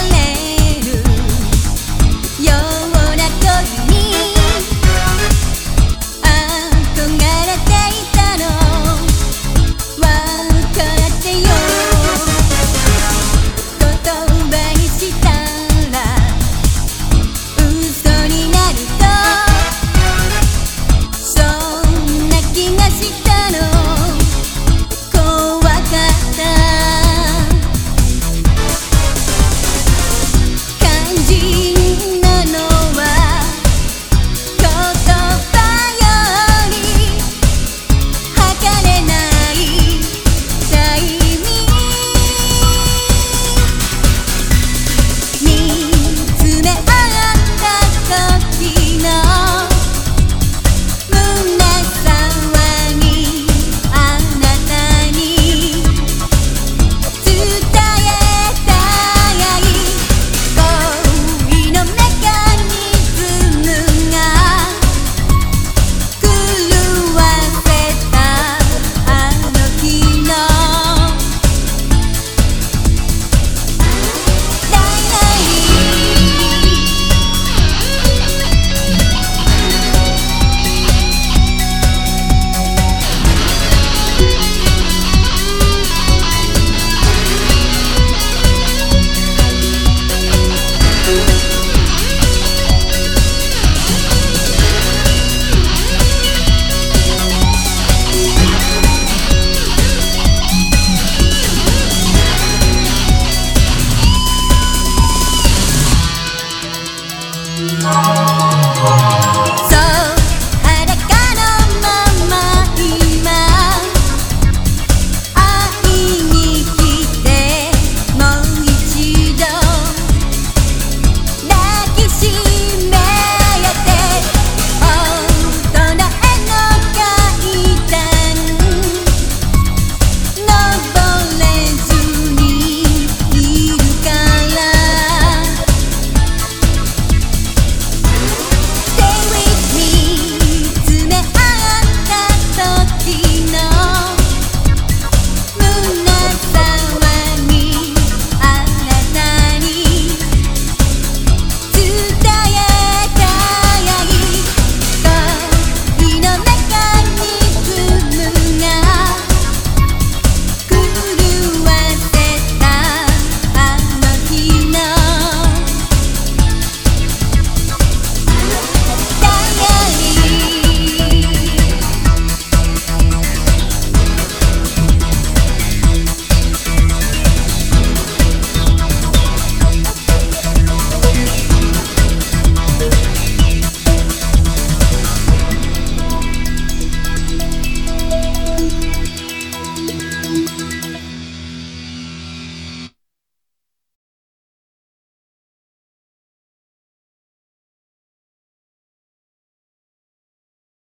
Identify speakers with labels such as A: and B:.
A: la